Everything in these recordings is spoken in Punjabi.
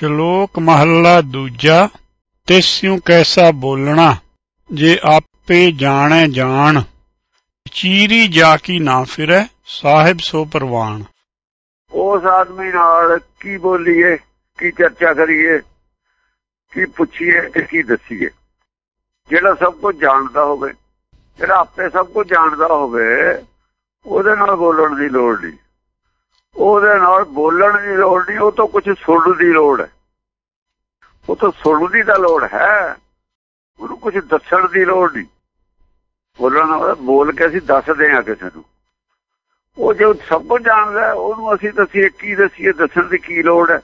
ਸ਼ਲੋਕ ਮਹੱਲਾ ਦੂਜਾ ਤਿਸਿਉ ਕੈਸਾ ਬੋਲਣਾ? ਜੇ ਆਪੇ ਜਾਣੈ ਜਾਣ, ਚੀਰੀ ਜਾ ਕੀ ਨਾ ਫਿਰੈ, ਸਾਹਿਬ ਸੋ ਪ੍ਰਵਾਨ। ਉਸ ਆਦਮੀ ਨਾਲ ਕੀ ਬੋਲੀਏ, ਕੀ ਚਰਚਾ ਕਰੀਏ, ਕੀ ਪੁੱਛੀਏ ਤੇ ਕੀ ਦੱਸੀਏ? ਜਿਹੜਾ ਸਭ ਕੁਝ ਜਾਣਦਾ ਹੋਵੇ, ਜਿਹੜਾ ਆਪੇ ਸਭ ਕੁਝ ਜਾਣਦਾ ਹੋਵੇ, ਉਹਦੇ ਨਾਲ ਬੋਲਣ ਦੀ ਲੋੜ ਨਹੀਂ। ਉਹਦੇ ਨਾਲ ਬੋਲਣ ਦੀ ਲੋੜ ਨਹੀਂ, ਉਹ ਤੋਂ ਕੁਝ ਸੁਣਨ ਦੀ ਲੋੜ ਹੈ। ਉਹ ਤੋਂ ਸੁਣਨ ਦੀ ਤਾਂ ਲੋੜ ਹੈ। ਉਹਨੂੰ ਕੁਝ ਦੱਸਣ ਦੀ ਲੋੜ ਨਹੀਂ। ਬੋਲਣ ਬੋਲ ਕੇ ਅਸੀਂ ਦੱਸਦੇ ਹਾਂ ਕਿਸੇ ਨੂੰ। ਉਹ ਜੋ ਸਭ ਕੁਝ ਜਾਣਦਾ ਉਹਨੂੰ ਅਸੀਂ ਦੱਸੀਏ, ਕੀ ਦੱਸੀਏ, ਦੱਸਣ ਦੀ ਕੀ ਲੋੜ ਹੈ?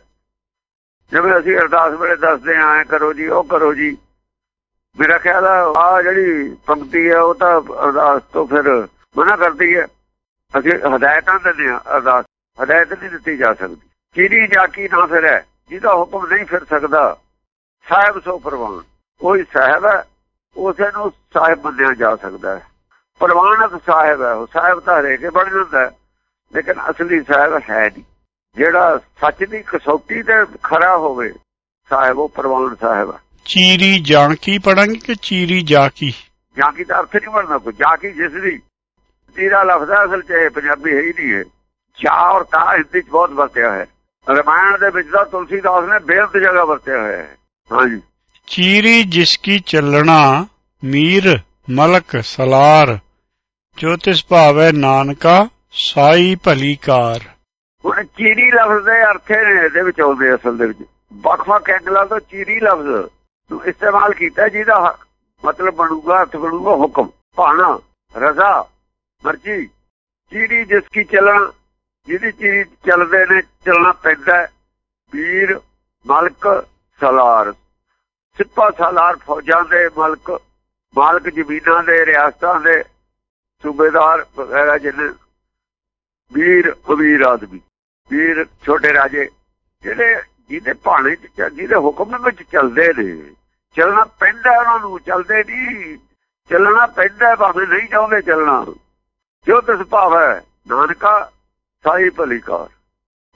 ਜਿਵੇਂ ਅਸੀਂ ਅਰਦਾਸ ਵੇਲੇ ਦੱਸਦੇ ਆਂ ਕਰੋ ਜੀ, ਉਹ ਕਰੋ ਜੀ। ਮੇਰਾ ਖਿਆਲ ਆ ਜਿਹੜੀ ਪੰਕਤੀ ਹੈ, ਉਹ ਤਾਂ ਅਰਦਾਸ ਤੋਂ ਫਿਰ ਮਨਾ ਕਰਦੀ ਹੈ। ਅਸੀਂ ਹਦਾਇਤਾਂ ਦਿੰਦੇ ਆ ਅਰਦਾਸ ਹਦਾਇਤ ਨਹੀਂ ਦਿੱਤੀ ਜਾ ਸਕਦੀ। ਕਿਹੜੀ ਜਾ ਕੀ ਨਾ ਫਿਰ ਜਿਹਦਾ ਹੁਕਮ ਨਹੀਂ ਫਿਰ ਸਕਦਾ। ਸਾਹਿਬ ਸੋ ਪ੍ਰਵਾਨ। ਕੋਈ ਸਾਹਿਬ ਹੈ ਉਸੇ ਨੂੰ ਸਾਹਿਬ ਮੰਨਿਆ ਜਾ ਸਕਦਾ ਹੈ। ਪ੍ਰਵਾਨਤ ਸਾਹਿਬ ਹੈ ਉਹ ਸਾਹਿਬ ਤਾਂ ਹਰੇਕੇ ਬਣ ਜਾਂਦਾ ਲੇਕਿਨ ਅਸਲੀ ਸਾਹਿਬ ਹੈ ਨਹੀਂ। ਜਿਹੜਾ ਸੱਚ ਦੀ ਕਸੌਟੀ ਤੇ ਖਰਾ ਹੋਵੇ ਸਾਹਿਬ ਉਹ ਪ੍ਰਵਾਨ ਸਾਹਿਬ ਹੈ। ਚੀਰੀ ਜਾਣ ਕੀ ਪੜਾਂਗੇ ਕਿ ਚੀਰੀ ਜਾ ਕੀ ਜਾਂ ਕੀ ਤਾਂ ਅਰਥ ਨਹੀਂ ਬਣਦਾ ਕੋਈ। ਜਾ ਕੀ ਜਿਸ ਦੀ ਤੀਰਾ ਲਫ਼ਜ਼ ਅਸਲ ਚ ਪੰਜਾਬੀ ਹੈ ਹੀ ਨਹੀਂ ਹੈ ਚਾ ਔਰ ਕਾ ਹਿੰਦੀ ਚ ਬਹੁਤ ਵਰਤਿਆ ਹੈ। ਰਮਾਇਣ ਦੇ ਵਿੱਚ ਤਾਂ ਤੁਲਸੀਦਾਸ ਨੇ ਬੇਅੰਤ ਜਗ੍ਹਾ ਵਰਤਿਆ ਹੋਇਆ ਹੈ। ਹਾਂਜੀ। ਚੀਰੀ ਜਿਸ ਕੀ ਚੱਲਣਾ ਮੀਰ ਮਲਕ ਸਲਾਰ ਜੋ ਤਿਸ ਭਾਵੈ ਨਾਨਕਾ ਸਾਈ ਭਲੀ ਕਾਰ। ਹੁਣ ਚੀਰੀ ਲਫ਼ਜ਼ ਦੇ ਅਰਥੇ ਨੇ ਇਹਦੇ ਵਿੱਚ ਆਉਂਦੇ ਅਸਲ ਦੇ ਵਿੱਚ। ਵੱਖ-ਵੱਖ ਐਂਗਲਾਂ ਤੋਂ ਚੀਰੀ ਲਫ਼ਜ਼ ਨੂੰ ਇਸਤੇਮਾਲ ਕੀਤਾ ਜਿਹਦਾ ਮਤਲਬ ਬਣੂਗਾ ਅਰਥ ਬਣੂਗਾ ਹੁਕਮ ਭਾਣਾ ਰਜ਼ਾ ਮਰਜ਼ੀ। ਚੀਰੀ ਜਿਸ ਕੀ ਚੱਲਣਾ ਜਿਹਦੀ ਚੀਜ਼ ਚੱਲਦੇ ਨੇ, ਚੱਲਣਾ ਪੈਂਦਾ ਵੀਰ ਮਲਕ, ਸਲਾਰ। ਸਿੱਪਾ ਸਲਾਰ ਫੌਜਾਂ ਦੇ ਮਲਕ, ਮਾਲਕ ਜ਼ਮੀਨਾਂ ਦੇ, ਰਿਆਸਤਾਂ ਦੇ ਸੂਬੇਦਾਰ ਵਗੈਰਾ ਜਿਹਨੇ। ਵੀਰ ਅਮੀਰ ਆਦਮੀ। ਵੀਰ ਛੋਟੇ ਰਾਜੇ, ਜਿਹੜੇ ਜਿਹਦੇ ਭਾਣੇ ਚ ਜਿਹਦੇ ਹੁਕਮ ਵਿੱਚ ਚੱਲਦੇ ਨੇ। ਚੱਲਣਾ ਪੈਂਦਾ ਉਹਨਾਂ ਨੂੰ, ਚੱਲਦੇ ਨਹੀਂ। ਚੱਲਣਾ ਪੈਂਦਾ ਭਾਵੇਂ ਨਹੀਂ ਚਾਹੁੰਦੇ ਚੱਲਣਾ। ਜੋ ਤਿਸ ਭਾਵ ਹੈ, ਨਾਨਕਾ ਸਾਈ ਭਲੀਕਾਰ।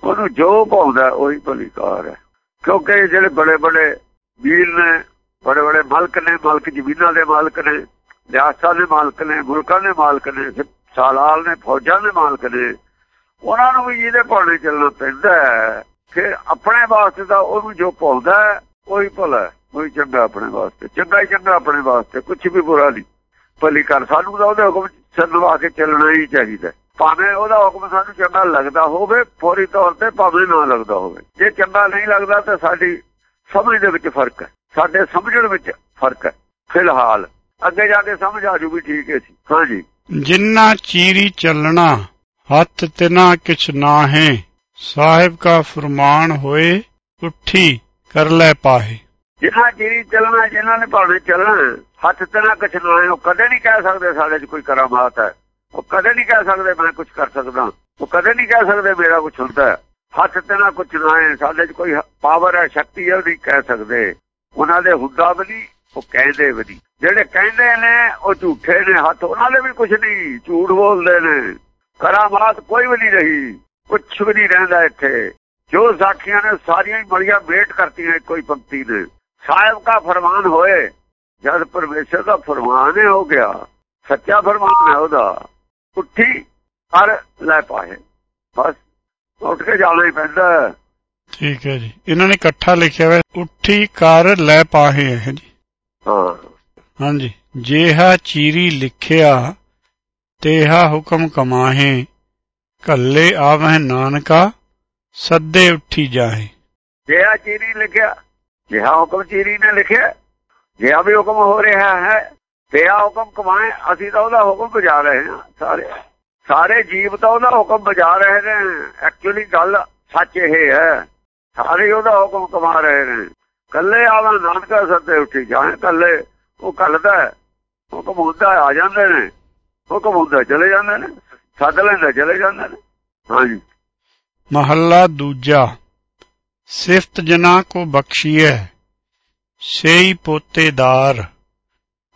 ਉਹਨੂੰ ਜੋ ਪਾਉਂਦਾ ਉਹੀ ਭਲੀਕਾਰ ਹੈ। ਕਿਉਂਕਿ ਜਿਹੜੇ ਬੜੇ ਬੜੇ ਵੀਰ ਨੇ, ਬੜੇ ਬੜੇ ਮਲਕ ਨੇ, ਮਲਕ ਜ਼ਮੀਨਾਂ ਦੇ ਮਾਲਕ ਨੇ, ਰਿਆਸਤਾਂ ਦੇ ਮਾਲਕ ਨੇ, ਮੁਲਕਾਂ ਦੇ ਮਾਲਕ ਨੇ ਸਾਲਾਲ ਨੇ, ਫੌਜਾਂ ਦੇ ਮਾਲਕ ਨੇ, ਉਹਨਾਂ ਨੂੰ ਵੀ ਇਹਦੇ ਪਾਣੇ ਚੱਲਣਾ ਪੈਂਦਾ ਫਿਰ ਆਪਣੇ ਵਾਸਤੇ ਤਾਂ ਉਹਨੂੰ ਜੋ ਪਾਉਂਦਾ ਉਹੀ ਭਲਾ ਉਹੀ ਚੰਗਾ ਆਪਣੇ ਵਾਸਤੇ। ਚੰਗਾ ਹੀ ਚੰਗਾ ਆਪਣੇ ਵਾਸਤੇ ਕੁਝ ਵੀ ਬੁਰਾ ਨਹੀਂ। ਭਲੀ ਕਰ ਸਾਨੂੰ ਤਾਂ ਉਹਦੇ ਹੁਕਮ ਸੰਨਵਾ ਕੇ ਚੱਲਣਾ ਹੀ ਚਾਹੀਦਾ ਭਾਵੇਂ ਉਹਦਾ ਹੁਕਮ ਸਾਨੂੰ ਚੰਗਾ ਲੱਗਦਾ ਹੋਵੇ ਫੌਰੀ ਤੌਰ ਤੇ ਭਾਵੇਂ ਨਾ ਲੱਗਦਾ ਹੋਵੇ। ਜੇ ਚੰਗਾ ਨਹੀਂ ਲੱਗਦਾ ਤਾਂ ਸਾਡੀ ਸਮਝ ਦੇ ਵਿੱਚ ਫ਼ਰਕ ਹੈ। ਸਾਡੇ ਸਮਝਣ ਵਿੱਚ ਫ਼ਰਕ ਹੈ ਫਿਲਹਾਲ। ਅੱਗੇ ਜਾ ਕੇ ਸਮਝ ਆ ਜੂਗੀ ਠੀਕ ਹੈ ਸੀ ਹਾਂਜੀ ਜਿੰਨਾ ਚੀਰੀ ਚੱਲਣਾ ਹੱਥ ਤਿਨਾ ਕਿਛ ਨਾ ਹੈ ਸਾਹਿਬ ਕਾ ਫਰਮਾਨ ਹੋਏ ਉੱਠੀ ਕਰ ਲੈ ਪਾਹੇ। ਜਿਨ੍ਹਾਂ ਚੀਰੀ ਚੱਲਣਾ ਜਿਨ੍ਹਾਂ ਨੇ ਭਾਵੇਂ ਚੱਲਣਾ ਹੱਥ ਤਿਨਾ ਕਿਛ ਨਾ ਹੈ ਉਹ ਕਦੇ ਨਹੀਂ ਕਹਿ ਸਕਦੇ ਸਾਡੇ 'ਚ ਕੋਈ ਕਰਾਮਾਤ ਹੈ। ਉਹ ਕਦੇ ਨਹੀਂ ਕਹਿ ਸਕਦੇ ਮੈਂ ਕੁਝ ਕਰ ਸਕਦਾ। ਉਹ ਕਦੇ ਨਹੀਂ ਕਹਿ ਸਕਦੇ ਮੇਰਾ ਕੁਝ ਹੁੰਦਾ। ਹੱਥ ਤੇ ਨਾ ਕੁਝ ਨਾ ਹੈ। ਸਾਡੇ 'ਚ ਕੋਈ ਪਾਵਰ ਹੈ, ਸ਼ਕਤੀ ਹੈ, ਉਹ ਨਹੀਂ ਕਹਿ ਸਕਦੇ। ਉਹਨਾਂ ਦੇ ਹੁੰਦਾ ਵੀ ਨਹੀਂ, ਉਹ ਕਹਿੰਦੇ ਵੀ ਨਹੀਂ। ਜਿਹੜੇ ਕਹਿੰਦੇ ਨੇ, ਉਹ ਝੂਠੇ ਨੇ ਹੱਥ। ਉਹਨਾਂ ਦੇ ਵੀ ਕੁਝ ਨਹੀਂ, ਝੂਠ ਬੋਲਦੇ ਨੇ। ਕਰਾਮਾਤ ਕੋਈ ਵੀ ਨਹੀਂ ਰਹੀ। ਕੁਝ ਵੀ ਨਹੀਂ ਰਹਿੰਦਾ ਇੱਥੇ। ਜੋ ਸਾਖੀਆਂ ਨੇ ਸਾਰੀਆਂ ਹੀ ਮੜੀਆਂ ਵੇਟ ਕਰਤੀਆਂ ਕੋਈ ਪੰਕਤੀ ਨੇ। ਸਾਹਿਬ ਦਾ ਫਰਮਾਨ ਹੋਏ। ਜਦ ਪਰਮੇਸ਼ਰ ਦਾ ਫਰਮਾਨ ਹੈ ਹੋ ਗਿਆ। ਸੱਚਾ ਫਰਮਾਨ ਹੈ ਉਹਦਾ। ਉੱਠੀ ਕਰ ਲੈ ਪਾਏ। ਬਸ ਉੱਠ ਕੇ ਜਾਣਾ ਹੀ ਪੈਂਦਾ। ਠੀਕ ਹੈ ਜੀ। ਇਹਨਾਂ ਨੇ ਇਕੱਠਾ ਲਿਖਿਆ ਹੋਇਆ ਉੱਠੀ ਕਰ ਲੈ ਪਾਹੇ ਹੈ ਜੀ। ਹਾਂ। ਹਾਂਜੀ। ਜੇਹਾ ਚੀਰੀ ਲਿਖਿਆ ਤੇਹਾ ਹੁਕਮ ਕਮਾਹੇ ਕੱਲੇ ਆਵਹਿ ਨਾਨਕਾ ਸੱਦੇ ਉੱਠੀ ਜਾਹੇ। ਜਿਹਾ ਚੀਰੀ ਲਿਖਿਆ ਜਿਹਾ ਹੁਕਮ ਚੀਰੀ ਨੇ ਲਿਖਿਆ ਜਿਹਾ ਵੀ ਹੁਕਮ ਹੋ ਰਿਹਾ ਹੈ। ਤੇਹਾ ਹੁਕਮ ਕਮਾਏ, ਅਸੀਂ ਤਾਂ ਉਹਦਾ ਹੁਕਮ ਬਜਾ ਰਹੇ ਹਾਂ ਸਾਰੇ। ਸਾਰੇ ਜੀਵ ਤਾਂ ਉਹਦਾ ਹੁਕਮ ਬਜਾ ਰਹੇ ਨੇ। ਐਕਚੁਅਲੀ ਗੱਲ ਸੱਚ ਇਹ ਹੈ, ਸਾਰੇ ਉਹਦਾ ਹੁਕਮ ਕਮਾ ਰਹੇ ਨੇ। ਕੱਲੇ ਆਵਾ ਨਾਨਕਾ ਸੱਦੇ ਉੱਠੀ ਜਾਏ ਕੱਲੇ ਉਹ ਕੱਲਦਾ ਹੁਕਮ ਹੁੰਦਾ ਆ ਜਾਂਦੇ ਨੇ। ਹੁਕਮ ਹੁੰਦਾ ਚਲੇ ਜਾਂਦੇ ਨੇ, ਸੱਦ ਲੈਂਦੇ ਚਲੇ ਜਾਂਦੇ ਨੇ। ਹਾਂਜੀ। ਮਹੱਲਾ ਦੂਜਾ, ਸਿਫਤ ਜਨਾ ਕੋ ਬਖਸ਼ੀਐ, ਸੇਈ ਪੋਤੇਦਾਰ।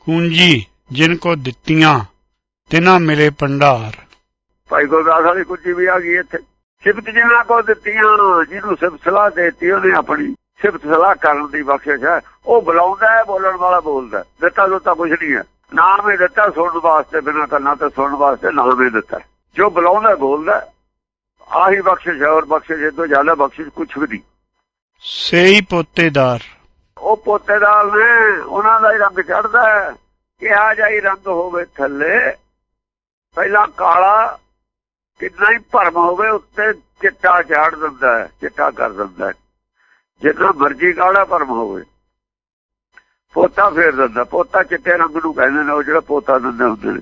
ਕੁੰਜੀ ਜਿਨ ਕੋ ਦਿੱਤੀਆਂ ਤਿਨਾ ਮਿਲੇ ਭੰਡਾਰ। ਭਾਈ ਗੁਰਦਾਸ ਵਾਲੀ ਕੁੱਜੀ ਵੀ ਆ ਗਈ ਇੱਥੇ। ਸਿਫਤ ਜਿਨ੍ਹਾਂ ਕੋ ਦਿੱਤੀਆਂ ਜਿਹਨੂੰ ਸਿਫਤ ਸਲਾਹ ਦੇਤੀ ਉਹਨੇ ਆਪਣੀ ਸਿਫਤ ਸਲਾਹ ਕਰਨ ਦੀ ਬਖਸ਼ਿਸ਼ ਹੈ। ਉਹ ਬੁਲਾਉਂਦਾ ਹੈ ਬੋਲਣ ਵਾਲਾ ਬੋਲਦਾ ਦਿੱਤਾ ਦਿੱਤਾ ਕੁਝ ਨਹੀਂ ਹੈ। ਨਾਮ ਹੀ ਦਿੱਤਾ ਸੁਣਨ ਵਾਸਤੇ ਬਿਨਾਂ ਕੰਨਾਂ ਤੇ ਸੁਣਨ ਵਾਸਤੇ ਨਾਮ ਹੀ ਦਿੱਤਾ। ਜੋ ਬੁਲਾਉਂਦਾ ਬੋਲਦਾ ਆਹੀ ਬਖਸ਼ਿਸ਼ ਹੈ ਔਰ ਬਖਸ਼ਿਸ਼ ਇਹ ਤੋਂ ਜ਼ਿਆਦਾ ਬਖਸ਼ਿਸ਼ ਕੁਝ ਵੀ ਨਹੀਂ। ਸੇਈ ਪੋਤੇਦਾਰ। ਉਹ ਪੋਤੇਦਾਰ ਨੇ ਉਹਨਾਂ ਦਾ ਹੀ ਰੰਗ ਚੜਦਾ ਹੈ। ਕਿਹਾ ਜਾਈ ਰੰਗ ਹੋਵੇ ਥੱਲੇ ਪਹਿਲਾਂ ਕਾਲਾ ਕਿੰਨਾ ਹੀ ਭਰਮ ਹੋਵੇ ਉੱਤੇ ਚਿੱਟਾ ਝਾੜ ਦਿੰਦਾ ਹੈ ਚਿੱਟਾ ਕਰ ਦਿੰਦਾ ਹੈ। ਜਿੰਨਾ ਮਰਜ਼ੀ ਕਾਲਾ ਭਰਮ ਹੋਵੇ। ਪੋਤਾ ਫੇਰ ਦਿੰਦਾ ਪੋਤਾ ਚਿੱਟੇ ਰੰਗ ਨੂੰ ਕਹਿੰਦੇ ਨੇ ਉਹ ਜਿਹੜਾ ਪੋਤਾ ਦਿੰਦੇ ਹੁੰਦੇ ਨੇ।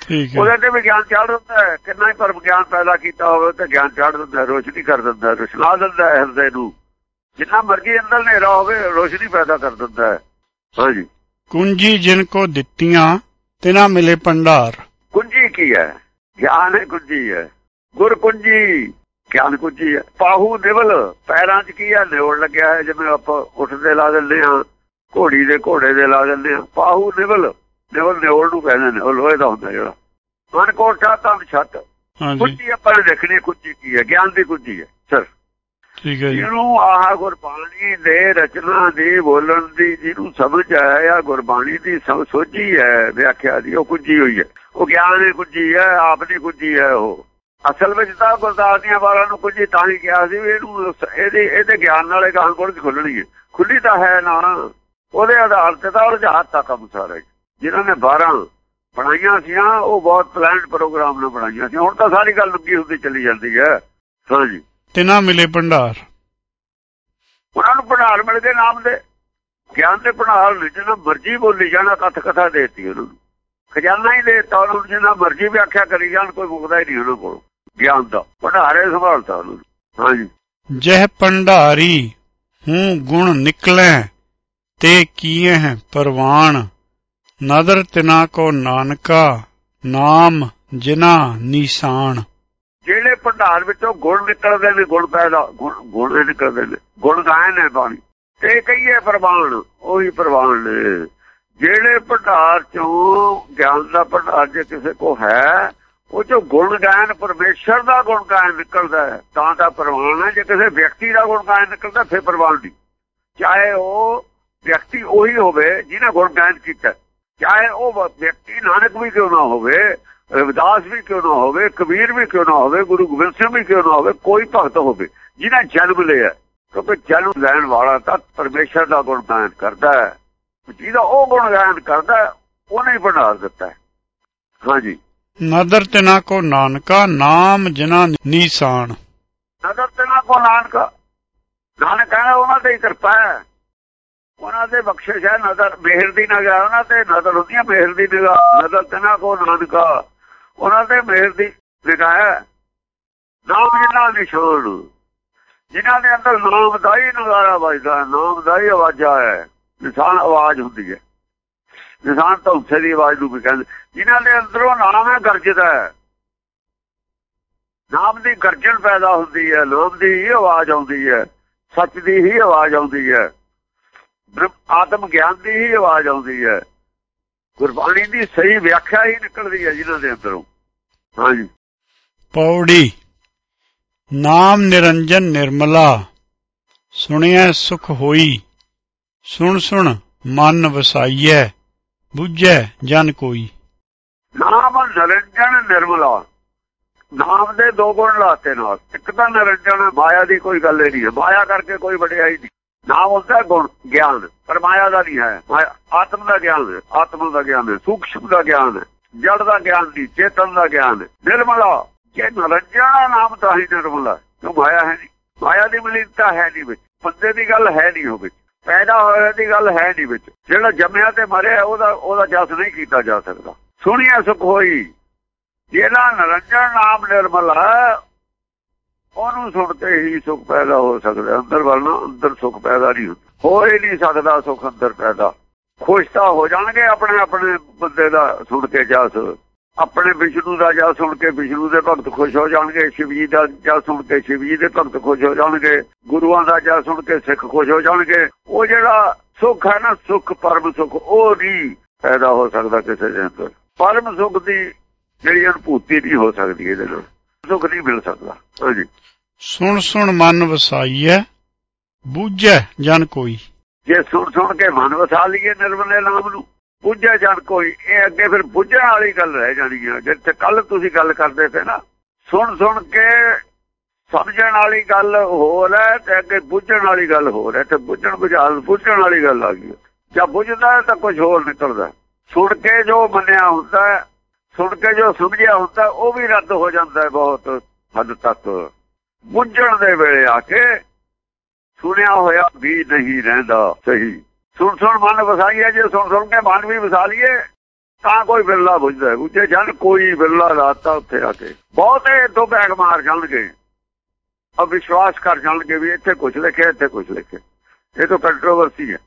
ਠੀਕ ਹੈ। ਉਹਦੇ ਤੇ ਵੀ ਗਿਆਨ ਚੜ ਦਿੰਦਾ ਹੈ। ਕਿੰਨਾ ਹੀ ਪਰਮ ਗਿਆਨ ਪੈਦਾ ਕੀਤਾ ਹੋਵੇ ਤੇ ਗਿਆਨ ਚੜ ਦਿੰਦਾ ਰੋਸ਼ਨੀ ਕਰ ਦਿੰਦਾ ਰੁਸ਼ਨਾ ਦਿੰਦਾ ਹੈ ਹਿਰਦੇ ਨੂੰ। ਜਿੰਨਾ ਮਰਜ਼ੀ ਅੰਦਰ ਹਨੇਰਾ ਹੋਵੇ ਰੋਸ਼ਨੀ ਪੈਦਾ ਕਰ ਦਿੰਦਾ ਹੈ। ਹਾਂਜੀ ਕੁੰਜੀ ਜਿਨ ਕੋ ਦਿੱਤੀਆਂ ਤਿਨਾ ਮਿਲੇ ਭੰਡਾਰ। ਕੁੰਜੀ ਕੀ ਹੈ? ਗਿਆਨ ਹੈ ਕੁੰਜੀ ਹੈ। ਗੁਰ ਕੁੰਜੀ ਗਿਆਨ ਕੁੰਜੀ ਹੈ। ਪਾਹੂ ਨਿਵਲ ਪੈਰਾਂ 'ਚ ਕੀ ਹੈ? ਨਿਵਲ ਲੱਗਿਆ ਹੈ ਜਿਵੇਂ ਆਪਾਂ ਉੱਠਦੇ ਲਾ ਦਿੰਦੇ ਆ ਘੋੜੀ ਦੇ ਘੋੜੇ ਦੇ ਲਾ ਦਿੰਦੇ ਆ ਪਾਹੂ ਨਿਵਲ ਨਿਵਲ ਨਿਵਲ ਨੂੰ ਕਹਿੰਦੇ ਨੇ ਉਹ ਲੋਹੇ ਦਾ ਹੁੰਦਾ ਜਿਹੜਾ। ਮਨ ਕੋਠਾ ਤਾਂ ਛੱਤ। ਕੁੰਜੀ ਆਪਾਂ ਨੇ ਦੇਖਣੀ ਹੈ ਕੁੰਜੀ ਕੀ ਹੈ ਗਿਆਨ ਦੀ ਕੁੰਜੀ ਹੈ ਸਰ ਠੀਕ ਹੈ ਜੀ। ਜਿਹਨੂੰ ਆਹ ਗੁਰਬਾਣੀ ਦੇ ਰਚਨਾ ਦੀ, ਬੋਲਣ ਦੀ, ਜਿਹਨੂੰ ਸਮਝ ਆਇਆ ਗੁਰਬਾਣੀ ਦੀ ਸਮ, ਸੋਝੀ ਹੈ, ਵਿਆਖਿਆ ਦੀ, ਉਹ ਕੁੰਜੀ ਹੋਈ ਹੈ। ਉਹ ਗਿਆਨ ਦੀ ਕੁੰਜੀ ਹੈ, ਆਪ ਦੀ ਕੁੰਜੀ ਹੈ ਉਹ। ਅਸਲ ਵਿੱਚ ਤਾਂ ਗੁਰਦਾਸ ਦੀਆਂ ਵਾਰਾਂ ਨੂੰ ਕੁੰਜੀ ਤਾਂ ਹੀ ਕਿਹਾ ਸੀ ਇਹਨੂੰ ਇਹਦੇ ਇਹਦੇ ਗਿਆਨ ਨਾਲੇ ਗਾਂ ਕੋਲ ਖੁੱਲਣੀ ਹੈ। ਖੁੱਲੀ ਤਾਂ ਹੈ ਨਾ। ਉਹਦੇ ਆਧਾਰ ਤੇ ਤਾਂ ਉਹ ਜਹਾਜ਼ ਤੱਕ ਕੰਮ ਸਾਰਾ ਹੀ। ਜਿਨ੍ਹਾਂ ਨੇ 12 ਬਣਾਈਆਂ ਸੀਆਂ, ਉਹ ਬਹੁਤ ਪਲਾਨਡ ਪ੍ਰੋਗਰਾਮ ਨਾਲ ਬਣਾਈਆਂ ਸੀ। ਹੁਣ ਤਾਂ ਸਾਰੀ ਗੱਲ ਲੁੱਗੀ ਹੁੰਦੀ, ਚਲੀ ਜਾਂਦੀ ਹੈ। ਹਾਂਜੀ ਤਿਨਾ ਮਿਲੇ ਭੰਡਾਰ। ਉਹਨਾਂ ਨੂੰ ਭੰਡਾਰ ਮਿਲ ਗਏ ਨਾਮ ਦੇ ਗਿਆਨ ਦੇ ਭੰਡਾਰ ਨੇ ਜਿੰਨਾ ਮਰਜ਼ੀ ਬੋਲੀ ਜਾਣਾ ਕਥ ਕਥਾ ਦੇਤੀ ਉਹਨਾਂ ਨੂੰ। ਖਜ਼ਾਨਾ ਹੀ ਦੇਤਾ ਉਹਨਾਂ ਨੂੰ ਜਿੰਨਾ ਮਰਜ਼ੀ ਵਿਆਖਿਆ ਕਰੀ ਜਾਣ ਕੋਈ ਮੁਕਦਾ ਹੀ ਨਹੀਂ ਉਹਨਾਂ ਕੋਲ। ਗਿਆਨ ਦਾ ਭੰਡਾਰੇ ਸੰਭਾਲਤਾ ਉਹਨਾਂ ਨੂੰ। ਹਾਂਜੀ। ਜਹ ਭੰਡਾਰੀ ਹੂੰ ਗੁਣ ਨਿਕਲੈ ਤੇ ਕੀਏ ਹੈ ਪਰਵਾਨ ਨਦਰ ਤਿਨਾ ਕੋ ਨਾਨਕਾ ਨਾਮ ਜਿਨਾ ਨਿਸ਼ਾਨ। ਭੰਡਾਰ ਵਿੱਚੋਂ ਗੁਣ ਨਿਕਲਦੇ ਨੇ ਗੁਣ ਪੈਦਾ ਗੁਣ ਗੁਣ ਨਿਕਲਦੇ ਨੇ ਗੁਣ ਗਾਏ ਨੇ ਬਾਣੀ ਤੇ ਕਹੀਏ ਪ੍ਰਵਾਨ, ਉਹੀ ਪ੍ਰਵਾਨ ਨੇ। ਜਿਹੜੇ ਭੰਡਾਰ ਚੋਂ ਗਿਆਨ ਦਾ ਭੰਡਾਰ ਜੇ ਕਿਸੇ ਕੋ ਹੈ, ਉਹ ਚੋਂ ਗੁਣ ਗਾਇਨ ਪਰਮੇਸ਼ਰ ਦਾ ਗੁਣ ਗਾਇਨ ਨਿਕਲਦਾ ਹੈ। ਤਾਂ ਤਾਂ ਪ੍ਰਵਾਨ ਹੈ, ਜੇ ਕਿਸੇ ਵਿਅਕਤੀ ਦਾ ਗੁਣ ਗਾਇਨ ਨਿਕਲਦਾ, ਫਿਰ ਪ੍ਰਵਾਨ ਦੀ ਚਾਹੇ ਉਹ ਵਿਅਕਤੀ ਉਹੀ ਹੋਵੇ, ਜਿਹਨੇ ਗੁਣ ਗਾਇਨ ਕੀਤਾ। ਚਾਹੇ ਉਹ ਵਿਅਕਤੀ ਨਾਨਕ ਵੀ ਕਿਉਂ ਨਾ ਹੋਵੇ ਰਵਿਦਾਸ ਵੀ ਕਿਉਂ ਨਾ ਹੋਵੇ ਕਬੀਰ ਵੀ ਕਿਉਂ ਨਾ ਹੋਵੇ ਗੁਰੂ ਗੋਬਿੰਦ ਸਿੰਘ ਵੀ ਕਿਉਂ ਨਾ ਹੋਵੇ ਕੋਈ ਭਗਤ ਹੋਵੇ ਜਿਹਨੇ ਜਨਮ ਲਿਆ। ਕਿਉਂਕਿ ਜਨਮ ਲੈਣ ਵਾਲਾ ਤਾਂ ਪਰਮੇਸ਼ਰ ਦਾ ਗੁਣ ਗਾਇਨ ਕਰਦਾ ਹੈ। ਜਿਹਦਾ ਉਹ ਗੁਣ ਗਾਇਨ ਕਰਦਾ ਹੈ, ਉਹਨੇ ਹੀ ਬਣਾ ਦਿੱਤਾ ਹੈ। ਹਾਂਜੀ। ਨਦਰ ਤਿਨਾ ਕੋ ਨਾਨਕਾ ਨਾਮ ਜਿਨਾ ਨਿਸ਼ਾਨ। ਨਦਰ ਤੇ ਨਾ ਕੋ ਨਾਨਕ। ਨਾਨਕ ਕਹਿੰਦਾ ਉਹਨਾਂ ਤੇ ਹੀ ਕਿਰਪਾ ਹੈ। ਉਹਨਾਂ ਦੇ ਬਖਸ਼ਿਸ਼ ਹੈ ਨਦਰ ਮਿਹਰ ਦੀ ਨਿਗਾਹ ਉਹਨਾਂ ਤੇ ਨਦਰ ਹੁੰਦੀ ਹੈ ਮਿਹਰ ਦੀ ਨਿਗਾਹ। ਨਦਰ ਤੇ ਨਾ ਕੋ ਨਾਨਕਾ। ਉਹਨਾਂ ਤੇ ਮਿਹਰ ਦੀ ਨਿਗਾਹ ਹੈ। ਨਾਮ ਜਿਨ੍ਹਾਂ ਨਿਸ਼ਾਨ ਜਿਨ੍ਹਾਂ ਦੇ ਅੰਦਰ ਨਾਮ ਦਾ ਹੀ ਨਗਾਰਾ ਵੱਜਦਾ ਹੈ, ਨਾਮ ਦਾ ਹੀ ਆਵਾਜ਼ਾ ਹੈ। ਨਿਸ਼ਾਨ ਆਵਾਜ਼ ਹੁੰਦੀ ਹੈ। ਨਿਸ਼ਾਨ ਤਾਂ ਉੱਥੇ ਦੀ ਆਵਾਜ਼ ਨੂੰ ਵੀ ਕਹਿੰਦੇ। ਜਿਨ੍ਹਾਂ ਦੇ ਅੰਦਰੋਂ ਨਾਮ ਹੈ ਗਰਜਦਾ ਹੈ। ਨਾਮ ਦੀ ਗਰਜਣ ਪੈਦਾ ਹੁੰਦੀ ਹੈ। ਨਾਮ ਦੀ ਹੀ ਆਵਾਜ਼ ਆਉਂਦੀ ਹੈ। ਸੱਚ ਦੀ ਹੀ ਆਵਾਜ਼ ਆਉਂਦੀ ਹੈ। ਆਤਮ ਗਿਆਨ ਦੀ ਹੀ ਆਵਾਜ਼ ਆਉਂਦੀ ਹੈ। ਗੁਰਬਾਣੀ ਦੀ ਸਹੀ ਵਿਆਖਿਆ ਹੀ ਨਿਕਲਦੀ ਹੈ ਜਿਨ੍ਹਾਂ ਦੇ ਅੰਦਰੋਂ। ਹਾਂਜੀ। ਪੌੜੀ। ਨਾਮ ਨਿਰੰਜਨ ਨਿਰਮਲਾ। ਸੁਣਿਆ ਸੁਖ ਹੋਈ। ਸੁਣ ਸੁਣ ਮਨ ਵਸਾਈਐ। ਬੁੱਝੈ ਜਨ ਕੋਈ। ਨਾਮ ਨਿਰੰਜਨ ਨਿਰਮਲਾ। ਨਾਮ ਦੇ ਦੋ ਗੁਣ ਲਾਤੇ ਨਾਲ ਇੱਕ ਤਾਂ ਨਿਰੰਜਨ ਮਾਇਆ ਦੀ ਕੋਈ ਗੱਲ ਨਹੀਂ ਹੈ। ਮਾਇਆ ਕਰਕੇ ਕੋਈ ਵਡਿਆਈ ਨਹੀਂ। ਨਾਮ ਹੈ ਗੁਣ ਗਿਆਨ। ਪਰ ਮਾਇਆ ਦਾ ਨਹੀਂ ਹੈ। ਆਤਮ ਦਾ ਗਿਆਨ ਹੈ। ਆਤਮ ਦਾ ਗਿਆਨ ਹੈ। ਸੂਖਸ਼ਮ ਦਾ ਗਿਆਨ ਹੈ। ਜੜ ਦਾ ਗਿਆਨ ਨਹੀਂ, ਚੇਤਨ ਦਾ ਗਿਆਨ ਨਿਰਮਲਾ ਜੇ ਨਿਰੰਜਨ ਨਾਮ ਤਾਂ ਹੀ ਨਿਰਮਲਾ ਕਿਉਂ ਮਾਇਆ ਹੈ ਨਹੀਂ। ਮਾਇਆ ਦੀ ਮਲਿਨਤਾ ਹੈ ਨਹੀਂ ਵਿੱਚ। ਬੰਦੇ ਦੀ ਗੱਲ ਹੈ ਨਹੀਂ ਉਹ ਵਿੱਚ। ਪੈਦਾ ਹੋਇਆ ਦੀ ਗੱਲ ਹੈ ਨਹੀਂ ਵਿੱਚ। ਜਿਹੜਾ ਜੰਮਿਆ ਤੇ ਮਰਿਆ, ਉਹਦਾ ਉਹਦਾ ਜਸ ਨਹੀਂ ਕੀਤਾ ਜਾ ਸਕਦਾ। ਸੁਣਿਆ ਸੁਖ ਹੋਈ ਜਿਹੜਾ ਨਿਰੰਜਨ ਨਾਮ ਨਿਰਮਲ ਹੈ, ਉਹਨੂੰ ਸੁਣ ਕੇ ਹੀ ਸੁਖ ਪੈਦਾ ਹੋ ਸਕਦਾ। ਅੰਦਰ ਵੱਲ ਨਾ ਅੰਦਰ ਸੁਖ ਪੈਦਾ ਨਹੀਂ ਹੁੰਦਾ। ਹੋ ਹੀ ਨਹੀਂ ਸਕਦਾ ਸੁਖ ਅੰਦਰ ਪੈਦਾ। ਖੁਸ਼ ਤਾਂ ਹੋ ਜਾਣਗੇ ਆਪਣੇ ਆਪਣੇ ਬੰਦੇ ਦਾ ਸੁਣ ਕੇ ਜਸ। ਆਪਣੇ ਵਿਸ਼ਨੂੰ ਦਾ ਜਸ ਸੁਣ ਕੇ ਵਿਸ਼ਨੂੰ ਦੇ ਭਗਤ ਖੁਸ਼ ਹੋ ਜਾਣਗੇ ਸ਼ਿਵ ਜੀ ਦਾ ਜਸ ਸੁਣ ਕੇ ਸ਼ਿਵ ਜੀ ਦੇ ਭਗਤ ਖੁਸ਼ ਹੋ ਜਾਣਗੇ, ਗੁਰੂਆਂ ਦਾ ਜਸ ਸੁਣ ਕੇ ਸਿੱਖ ਖੁਸ਼ ਹੋ ਜਾਣਗੇ। ਉਹ ਜਿਹੜਾ ਸੁੱਖ ਹੈ ਨਾ, ਸੁੱਖ, ਪਰਮ ਸੁੱਖ, ਉਹ ਨਹੀਂ ਪੈਦਾ ਹੋ ਸਕਦਾ ਕਿਸੇ ਦੇ ਅੰਦਰ। ਪਰਮ ਸੁੱਖ ਦੀ ਜਿਹੜੀ ਅਨੁਭੂਤੀ ਨਹੀਂ ਹੋ ਸਕਦੀ ਇਹਦੇ ਨਾਲ। ਸੁਖ ਨਹੀਂ ਮਿਲ ਸਕਦਾ। ਹਾਂਜੀ। ਸੁਣ ਸੁਣ ਮਨ ਵਸਾਈਐ, ਬੂਝੈ ਜਨ ਕੋਈ। ਜੇ ਸੁਣ ਸੁਣ ਕੇ ਮਨ ਵਸਾ ਲਈਏ ਨਿਰਮਲੇ ਨਾਮ ਨੂੰ ਬੁੱਝੇ ਜਨ ਕੋਈ, ਇਹ ਅੱਗੇ ਫਿਰ ਬੁੱਝਣ ਵਾਲੀ ਗੱਲ ਰਹਿ ਜਾਣੀ ਹੈ ਜਿੱਥੇ ਕੱਲ ਤੁਸੀਂ ਗੱਲ ਕਰਦੇ ਸੀ ਨਾ, ਸੁਣ ਸੁਣ ਕੇ ਸਮਝਣ ਵਾਲੀ ਗੱਲ ਹੋਰ ਹੈ ਤੇ ਅੱਗੇ ਬੁੱਝਣ ਵਾਲੀ ਗੱਲ ਹੋਰ ਹੈ। ਤੇ ਬੁੱਝਣ ਬੁਝਾਲ ਬੁੱਝਣ ਵਾਲੀ ਗੱਲ ਆ ਗਈ। ਜਾਂ ਬੁੱਝਦਾ ਤਾਂ ਕੁਝ ਹੋਰ ਨਿਕਲਦਾ ਸੁਣ ਕੇ ਜੋ ਮੰਨਿਆ ਹੁੰਦਾ ਸੁਣ ਕੇ ਜੋ ਸਮਝਿਆ ਹੁੰਦਾ ਉਹ ਵੀ ਰੱਦ ਹੋ ਜਾਂਦਾ ਬਹੁਤ ਹੱਦ ਤੱਕ। ਬੁੱਝਣ ਦੇ ਵੇਲੇ ਆ ਕੇ ਸੁਣਿਆ ਹੋਇਆ ਵੀ ਨਹੀਂ ਰਹਿੰਦਾ ਸਹੀ। ਸੁਣ ਸੁਣ ਮਨ ਵਸਾਈਏ, ਜੇ ਸੁਣ ਸੁਣ ਕੇ ਮਨ ਵੀ ਵਸਾ ਲਈਏ, ਤਾਂ ਕੋਈ ਬਿਰਲਾ ਬੁੱਝਦਾ ਉੱਤੇ ਜਨ ਕੋਈ ਬਿਰਲਾ ਰਾਤਾ ਉੱਥੇ ਆ ਕੇ। ਬਹੁਤੇ ਤੋਂ ਬੈਗ ਮਾਰ ਜਾਣਗੇ। ਅਬ ਵਿਸ਼ਵਾਸ ਕਰ ਜਾਣਗੇ ਵੀ ਇੱਥੇ ਕੁਝ ਲਿਖਿਆ, ਇੱਥੇ ਕੁਝ ਲਿਖਿਆ। ਇਹ ਤਾਂ ਕੰਟਰੋਵਰਸੀ ਹੈ।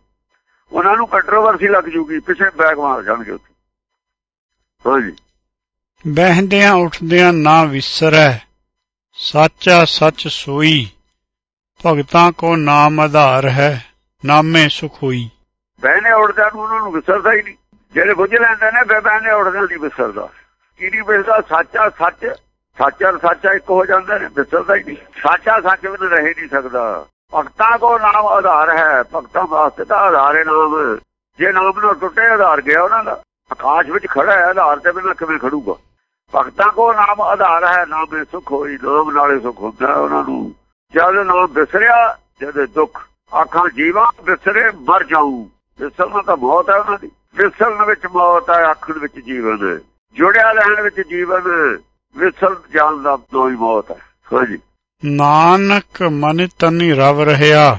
ਉਹਨਾਂ ਨੂੰ ਕੰਟਰੋਵਰਸੀ ਲੱਗ ਜੂਗੀ, ਪਿੱਛੇ ਬੈਗ ਮਾਰ ਜਾਣਗੇ ਉੱਥੇ। ਹਾਂਜੀ ਬਹਿੰਦਿਆਂ, ਉੱਠਦਿਆਂ ਨਾ ਵਿਸਰੈ। ਸਾਚਾ ਸੱਚ ਸੋਈ। ਭਗਤਾਂ ਕੋ ਨਾਮ ਆਧਾਰ ਹੈ, ਨਾਮੇ ਸੁਖ ਹੋਈ। ਬਹਿਨੇ ਉੜਦਿਆਂ ਨੂੰ ਉਹਨਾਂ ਨੂੰ ਵਿਸਰਦਾ ਹੀ ਨਹੀਂ। ਜਿਹੜੇ ਬੁੱਝ ਲੈਂਦੇ ਨੇ ਬਹਿਨੇ ਉੜਦਿਆਂ ਨਹੀਂ ਵਿਸਰਦਾ। ਕੀ ਵਿਸਰਦਾ? ਸਾਚਾ ਸੱਚ, ਸਾਚਾ ਸੱਚਾ ਇੱਕ ਹੋ ਜਾਂਦੇ ਨੇ, ਵਿਸਰਦਾ ਹੀ ਨਹੀਂ। ਸਾਚਾ ਸੱਚ ਵਿੱਚ ਰਹਿ ਨਹੀਂ ਸਕਦਾ। ਭਗਤਾਂ ਕੋ ਨਾਮ ਆਧਾਰ ਹੈ, ਭਗਤਾਂ ਵਾਸਤੇ ਤਾਂ ਆਧਾਰ ਹੈ ਨਾਮ। ਜੇ ਨਾਮ ਨਾਲ ਟੁੱਟੇ, ਆਧਾਰ ਗਿਆ ਉਹਨਾਂ ਦਾ। ਆਕਾਸ਼ ਵਿੱਚ ਖੜਾ ਹੈ, ਆਧਾਰ ਤੇ ਬਿਨਾਂ ਕਿਵੇਂ ਖੜੂਗਾ। ਭਗਤਾਂ ਕੋ ਨਾਮ ਆਧਾਰ ਹੈ, ਨਾਮੇ ਸੁਖ ਹੋਈ, ਨਾਮ ਨਾਲੇ ਸੁਖ ਹੁੰਦਾ ਉਹਨਾਂ ਨੂੰ। ਜਦ ਨਾਮ ਵਿਸਰਿਆ ਜਦ ਦੁੱਖ ਆਖਾਂ ਜੀਵਾਂ ਵਿਸਰੇ ਮਰ ਜਾਊ। ਵਿਸਰਨਾ ਤਾਂ ਮੌਤ ਹੈ ਉਹਨਾਂ ਦੀ। ਵਿਸਰਨ ਵਿੱਚ ਮੌਤ ਹੈ ਆਖਣ ਵਿੱਚ ਜੀਵਨ। ਜੁੜਿਆ ਰਹਿਣ ਵਿੱਚ ਜੀਵਨ ਵਿਸਰ ਜਾਣ ਦਾ ਦੋਈ ਮੌਤ ਹੈ। ਹਾਂਜੀ ਨਾਨਕ ਮਨ ਤਨਿ ਰਵ ਰਹਿਆ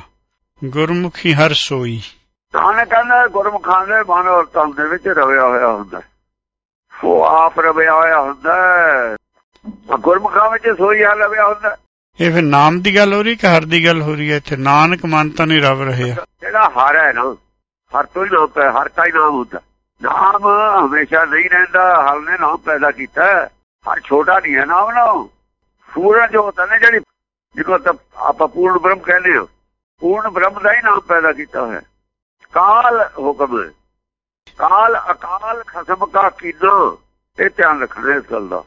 ਗੁਰਮੁਖੀ ਹਰ ਸੋਈ। ਨਾਨਕ ਕਹਿੰਦਾ ਗੁਰਮੁਖਾਂ ਦੇ ਮਨ ਔਰ ਤਨ ਦੇ ਵਿੱਚ ਰਵਿਆ ਹੋਇਆ ਹੁੰਦਾ ਉਹ ਆਪ ਰਵਿਆ ਹੋਇਆ ਹੁੰਦਾ ਗੁਰਮੁਖਾਂ ਵਿੱਚ ਸੋਈ ਆ ਰਵਿਆ ਹੁੰਦਾ ਇਹ ਫਿਰ ਨਾਮ ਦੀ ਗੱਲ ਹੋ ਰਹੀ ਕਿ ਹਰ ਦੀ ਗੱਲ ਹੋ ਰਹੀ ਹੈ? ਇੱਥੇ ਨਾਨਕ ਮਨ ਤਨਿ ਰਵ ਰਹਿਆ ਜਿਹੜਾ ਹਰ ਹੈ ਨਾ, ਹਰ ਤੋਂ ਹੀ ਨਾਮ ਹੈ, ਹਰ ਦਾ ਹੀ ਨਾਮ ਹੁੰਦਾ। ਨਾਮ ਹਮੇਸ਼ਾ ਨਹੀਂ ਰਹਿੰਦਾ, ਹਰ ਨੇ ਨਾਮ ਪੈਦਾ ਕੀਤਾ। ਹਰ ਛੋਟਾ ਨਹੀਂ ਹੈ ਨਾਮ ਨਾ। ਸੂਰਜ ਹੁੰਦਾ ਨੇ ਜਿਹੜੀ, ਜਿਹਨੂੰ ਆਪਾਂ ਪੂਰਨ ਬ੍ਰਹਮ ਕਹਿੰਦੇ ਹਾਂ, ਪੂਰਨ ਬ੍ਰਹਮ ਦਾ ਹੀ ਨਾਮ ਪੈਦਾ ਕੀਤਾ ਹੋਇਆ। ਕਾਲ ਹੁਕਮ ਕਾਲ ਅਕਾਲ ਖਸਮ ਕਾ ਕੀਨਾ, ਇਹ ਧਿਆਨ ਰੱਖਣਾ ਇਸ ਗੱਲ ਦਾ।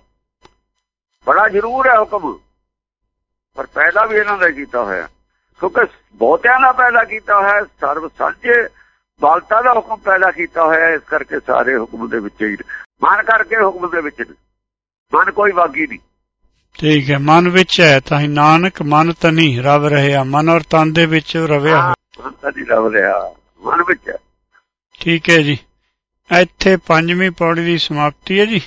ਬੜਾ ਜ਼ਰੂਰ ਹੈ ਹੁਕਮ। ਪਰ ਪੈਦਾ ਵੀ ਇਹਨਾਂ ਦਾ ਕੀਤਾ ਹੋਇਆ। ਕਿਉਂਕਿ ਬਹੁਤਿਆਂ ਦਾ ਪੈਦਾ ਕੀਤਾ ਹੋਇਆ ਸਰਬ ਸਾਂਝੇ ਬਾਲਤਾ ਦਾ ਹੁਕਮ ਪੈਦਾ ਕੀਤਾ ਹੋਇਆ ਇਸ ਕਰਕੇ ਸਾਰੇ ਹੁਕਮ ਦੇ ਵਿੱਚ ਹੀ ਮਨ ਕਰਕੇ ਹੁਕਮ ਦੇ ਵਿੱਚ ਮਨ ਕੋਈ ਵਾਗੀ ਨਹੀਂ। ਠੀਕ ਹੈ ਮਨ ਵਿੱਚ ਹੈ ਤਾਂ ਹੀ ਨਾਨਕ ਮਨ ਤਨੀ ਰਵ ਰਹਿਆ ਮਨ ਔਰ ਤਨ ਦੇ ਵਿੱਚ ਰਵਿਆ ਹੋਇਆ। ਮਨ ਤਾਂ ਨਹੀਂ ਰਵ ਰਿਹਾ ਮਨ ਵਿੱਚ ਹੈ। ਠੀਕ ਹੈ ਜੀ। ਇੱਥੇ ਪੰਜਵੀਂ ਪੌੜੀ ਦੀ ਸਮਾਪਤੀ ਹੈ ਜੀ।